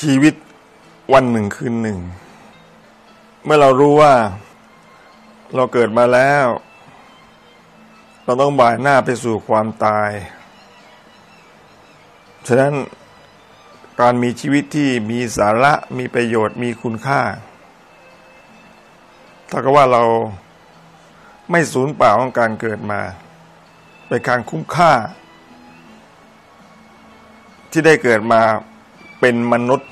ชีวิตวันหนึ่งคืนหนึ่ง เมื่อเรารู้ว่า เราเกิดมาแล้ว เราต้องบ่ายหน้าไปสู่ความตาย ฉะนั้นการมีชีวิตที่มีสาระมีประโยชน์มีคุณค่าถ้าก็ว่าเราไม่สูญเปล่าของการเกิดมาเป็นการคุ้มค่า ที่ได้เกิดมา เป็นมนุษย์